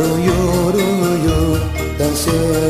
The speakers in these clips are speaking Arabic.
Royo, royo, tan solo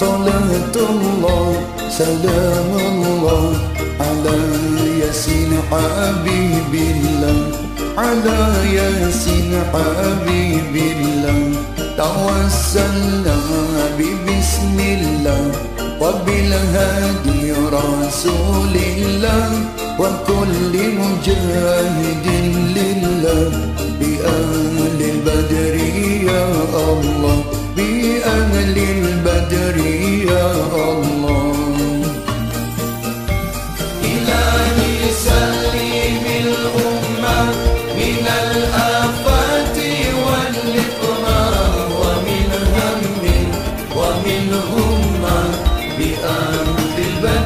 صلاة الله سلام الله على ياسين حبيب الله على ياسين حبيب الله توسلنا ببسم الله وبالهادي رسول الله وكل مجاهد لله. بأهل البدر يا الله بأهل البدر من الآفات والإقرار ومن هم ومن همة بأهل البدر